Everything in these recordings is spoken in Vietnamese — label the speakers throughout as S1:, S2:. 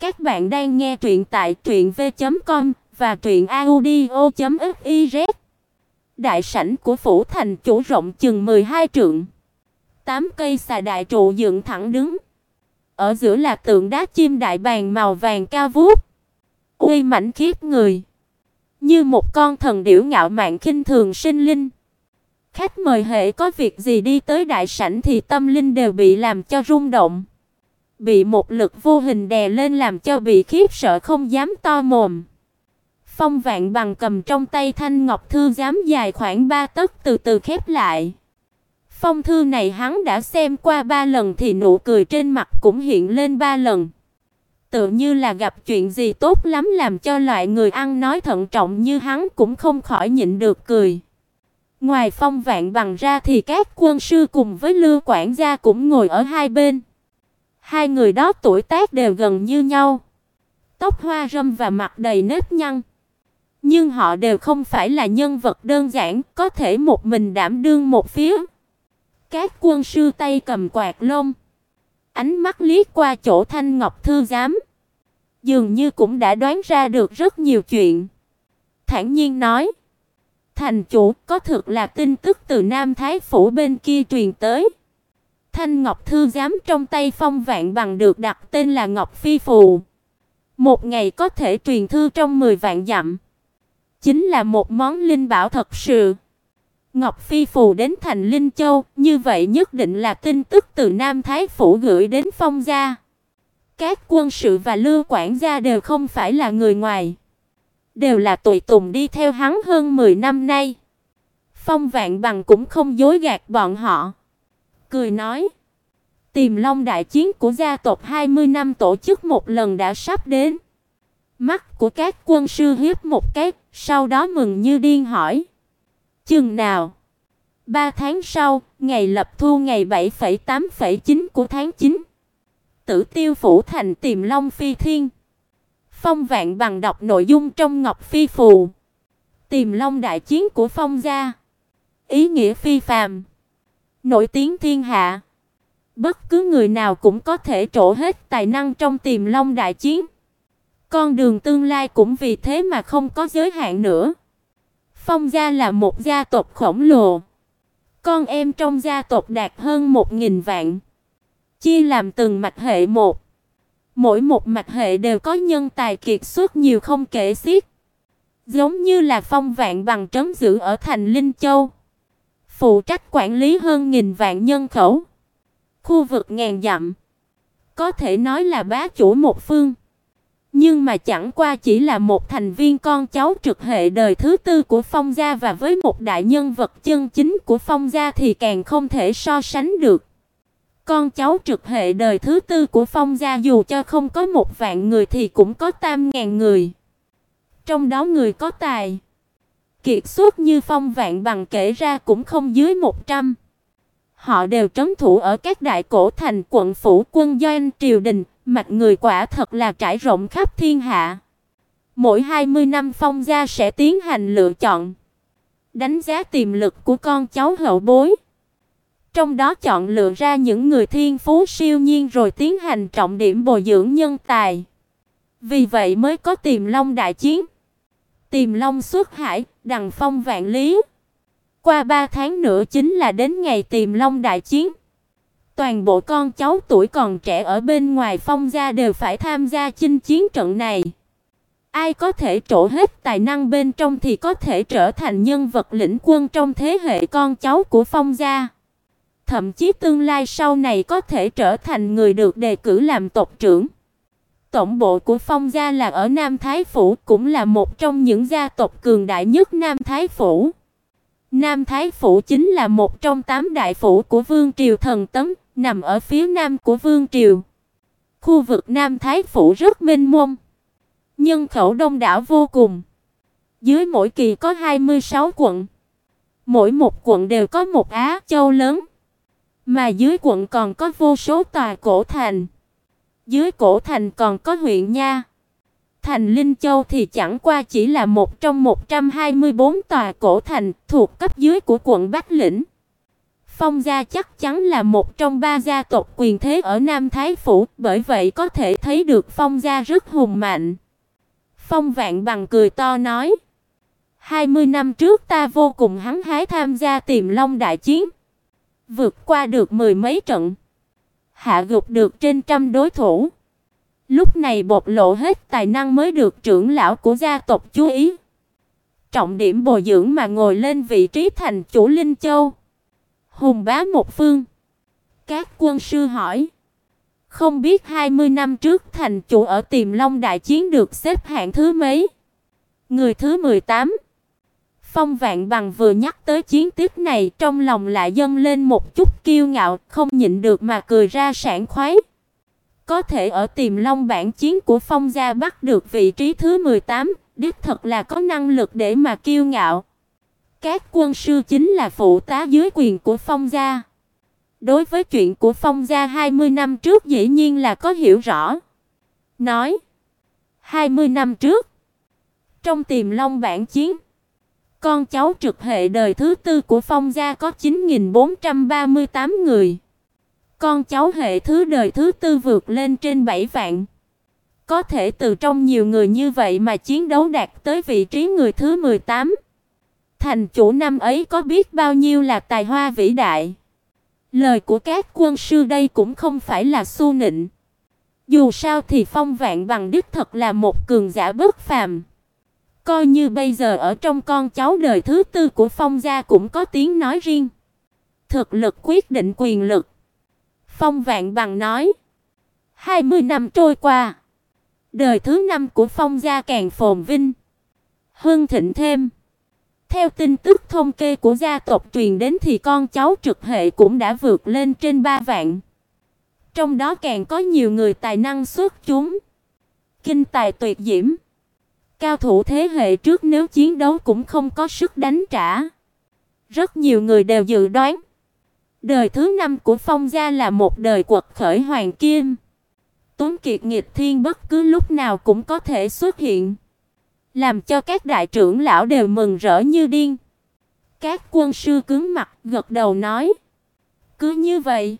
S1: Các bạn đang nghe truyện tại truyệnv.com và truyệnaudio.fiz. Đại sảnh của phủ thành chủ rộng chừng 12 trượng. Tám cây xà đại trụ dựng thẳng đứng. Ở giữa là tượng đá chim đại bàng màu vàng cao vút, uy mãnh khiếp người, như một con thần điểu ngạo mạn khinh thường sinh linh. Khách mời hệ có việc gì đi tới đại sảnh thì tâm linh đều bị làm cho rung động bị một lực vô hình đè lên làm cho bị khiếp sợ không dám to mồm. Phong Vạn bằng cầm trong tay thanh ngọc thư giám dài khoảng ba tấc từ từ khép lại. Phong thư này hắn đã xem qua ba lần thì nụ cười trên mặt cũng hiện lên ba lần. Tựa như là gặp chuyện gì tốt lắm làm cho loại người ăn nói thận trọng như hắn cũng không khỏi nhịn được cười. Ngoài Phong Vạn bằng ra thì các quân sư cùng với Lưu quản gia cũng ngồi ở hai bên. Hai người đó tuổi tác đều gần như nhau, tóc hoa râm và mặt đầy nếp nhăn. Nhưng họ đều không phải là nhân vật đơn giản, có thể một mình đảm đương một phía. Các quân sư tay cầm quạt lông, ánh mắt liếc qua chỗ Thanh Ngọc thư giám, dường như cũng đã đoán ra được rất nhiều chuyện. Thản nhiên nói: "Thành chủ, có thực là tin tức từ Nam Thái phủ bên kia truyền tới?" Thanh Ngọc thư giám trong tay Phong Vạn bằng được đặt tên là Ngọc Phi phù. Một ngày có thể truyền thư trong 10 vạn dặm. Chính là một món linh bảo thật sự. Ngọc Phi phù đến thành Linh Châu, như vậy nhất định là tin tức từ Nam Thái phủ gửi đến Phong gia. Các quân sự và lưu quản gia đều không phải là người ngoài, đều là tùy tùng đi theo hắn hơn 10 năm nay. Phong Vạn Bằng cũng không dối gạt bọn họ cười nói: "Tìm Long đại chiến của gia tộc 20 năm tổ chức một lần đã sắp đến." Mắt của các quân sư hiếp một cái, sau đó mừng như điên hỏi: "Chừng nào?" Ba tháng sau, ngày lập thu ngày 7,8,9 của tháng 9. Tử Tiêu phủ thành tìm Long Phi Thiên. Phong Vạn bằng đọc nội dung trong Ngọc Phi phù. Tìm Long đại chiến của Phong gia. Ý nghĩa phi phàm nổi tiếng thiên hạ. Bất cứ người nào cũng có thể trổ hết tài năng trong Tiềm Long đại chiến. Con đường tương lai cũng vì thế mà không có giới hạn nữa. Phong gia là một gia tộc khổng lồ. Con em trong gia tộc đạt hơn một nghìn vạn. Chia làm từng mạch hệ một. Mỗi một mạch hệ đều có nhân tài kiệt xuất nhiều không kể xiết. Giống như là phong vạn bằng trấn giữ ở thành Linh Châu phụ trách quản lý hơn nghìn vạn nhân khẩu, khu vực ngàn dặm, có thể nói là bá chủ một phương. Nhưng mà chẳng qua chỉ là một thành viên con cháu trực hệ đời thứ tư của Phong gia và với một đại nhân vật chân chính của Phong gia thì càng không thể so sánh được. Con cháu trực hệ đời thứ tư của Phong gia dù cho không có một vạn người thì cũng có tam ngàn người. Trong đó người có tài, kiệt xuất như phong vạn bằng kể ra cũng không dưới 100. Họ đều trấn thủ ở các đại cổ thành quận phủ quân doanh triều đình, mặt người quả thật là trải rộng khắp thiên hạ. Mỗi 20 năm phong gia sẽ tiến hành lựa chọn, đánh giá tiềm lực của con cháu hậu bối. Trong đó chọn lựa ra những người thiên phú siêu nhiên rồi tiến hành trọng điểm bồi dưỡng nhân tài. Vì vậy mới có Tiềm Long đại chiến. Tiềm Long xuất hải, đằng phong vạn lý. Qua 3 tháng nữa chính là đến ngày Tiềm Long đại chiến. Toàn bộ con cháu tuổi còn trẻ ở bên ngoài phong gia đều phải tham gia chinh chiến trận này. Ai có thể trổ hết tài năng bên trong thì có thể trở thành nhân vật lĩnh quân trong thế hệ con cháu của phong gia. Thậm chí tương lai sau này có thể trở thành người được đề cử làm tộc trưởng. Tổng bộ của Phong gia là ở Nam Thái phủ, cũng là một trong những gia tộc cường đại nhất Nam Thái phủ. Nam Thái phủ chính là một trong tám đại phủ của Vương triều thần tấm, nằm ở phía nam của Vương triều. Khu vực Nam Thái phủ rất mênh mông, nhân khẩu đông đảo vô cùng. Dưới mỗi kỳ có 26 quận, mỗi một quận đều có một Á Châu lớn, mà dưới quận còn có vô số tòa cổ thành. Dưới cổ thành còn có huyện nha. Thành Linh Châu thì chẳng qua chỉ là một trong 124 tòa cổ thành thuộc cấp dưới của quận Bắc Lĩnh. Phong gia chắc chắn là một trong ba gia tộc quyền thế ở Nam Thái phủ, bởi vậy có thể thấy được Phong gia rất hùng mạnh. Phong Vạn bằng cười to nói: "20 năm trước ta vô cùng hăng hái tham gia Tiềm Long đại chiến, vượt qua được mười mấy trận, hạ gục được trên trăm đối thủ. Lúc này bộc lộ hết tài năng mới được trưởng lão của gia tộc chú ý. Trọng điểm bồi dưỡng mà ngồi lên vị trí thành chủ Linh Châu." Hùng bá một phương. Các quân sư hỏi: "Không biết 20 năm trước thành chủ ở Tiềm Long đại chiến được xếp hạng thứ mấy?" Người thứ 18. Phong Vạn Bằng vừa nhắc tới chiến tiếp này, trong lòng lại dâng lên một chút kiêu ngạo, không nhịn được mà cười ra sảng khoái. Có thể ở Tiềm Long bản chiến của Phong gia bắt được vị trí thứ 18, đích thật là có năng lực để mà kiêu ngạo. Các quân sư chính là phụ tá dưới quyền của Phong gia. Đối với chuyện của Phong gia 20 năm trước dĩ nhiên là có hiểu rõ. Nói, 20 năm trước, trong Tiềm Long bản chiến, con cháu trực hệ đời thứ tư của Phong gia có 9438 người. Con cháu hệ thứ đời thứ tư vượt lên trên 7 vạn. Có thể từ trong nhiều người như vậy mà chiến đấu đạt tới vị trí người thứ 18. Thành chủ năm ấy có biết bao nhiêu là tài hoa vĩ đại. Lời của các quân sư đây cũng không phải là xu nịnh. Dù sao thì Phong Vạn bằng đích thật là một cường giả bất phàm. Coi như bây giờ ở trong con cháu đời thứ tư của Phong gia cũng có tiếng nói riêng. Thực lực quyết định quyền lực. Phong Vạn bằng nói, 20 năm trôi qua, đời thứ năm của Phong gia càng phồn vinh, hưng thịnh thêm. Theo tin tức thông kê của gia tộc truyền đến thì con cháu trực hệ cũng đã vượt lên trên 3 vạn. Trong đó càng có nhiều người tài năng xuất chúng, kinh tài tuyệt diễm. Cao thủ thế hệ trước nếu chiến đấu cũng không có sức đánh trả. Rất nhiều người đều dự đoán, đời thứ năm của Phong gia là một đời quật khởi hoàng kim. Tuấn kiệt nghịch thiên bất cứ lúc nào cũng có thể xuất hiện làm cho các đại trưởng lão đều mừng rỡ như điên. Các quân sư cứng mặt, gật đầu nói: "Cứ như vậy,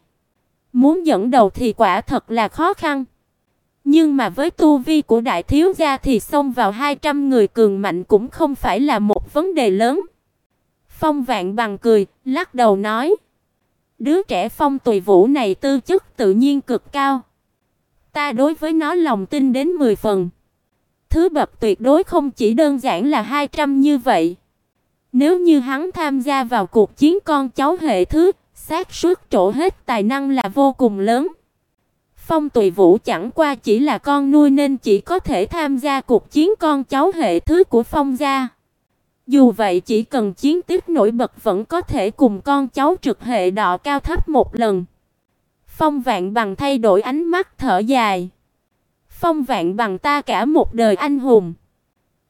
S1: muốn dẫn đầu thì quả thật là khó khăn. Nhưng mà với tu vi của đại thiếu gia thì xông vào 200 người cường mạnh cũng không phải là một vấn đề lớn." Phong Vạn bằng cười, lắc đầu nói: "Đứa trẻ Phong Tùy Vũ này tư chất tự nhiên cực cao, ta đối với nó lòng tin đến 10 phần." Thứ bậc tuyệt đối không chỉ đơn giản là 200 như vậy. Nếu như hắn tham gia vào cuộc chiến con cháu hệ thứ, xác suất trổ hết tài năng là vô cùng lớn. Phong Tùy Vũ chẳng qua chỉ là con nuôi nên chỉ có thể tham gia cuộc chiến con cháu hệ thứ của Phong gia. Dù vậy chỉ cần chiến tiếp nổi bật vẫn có thể cùng con cháu trực hệ đọ cao thấp một lần. Phong Vạn bằng thay đổi ánh mắt thở dài. Phong Vạn bằng ta cả một đời anh hùng.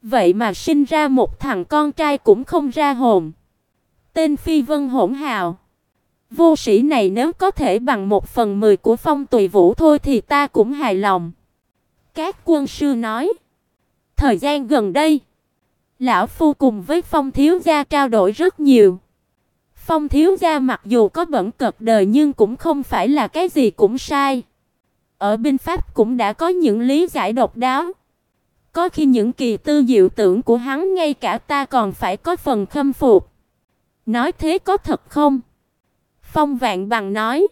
S1: Vậy mà sinh ra một thằng con trai cũng không ra hồn. Tên Phi Vân Hỗn Hào. Vô sĩ này nếu có thể bằng một phần mười của Phong Tùy Vũ thôi thì ta cũng hài lòng. Các quân sư nói, thời gian gần đây, lão phu cùng với Phong thiếu gia trao đổi rất nhiều. Phong thiếu gia mặc dù có bẩn cật đời nhưng cũng không phải là cái gì cũng sai. Ở binh pháp cũng đã có những lý giải độc đáo. Có khi những kỳ tư diệu tưởng của hắn ngay cả ta còn phải có phần khâm phục. Nói thế có thật không? Phong Vạn Bằng nói.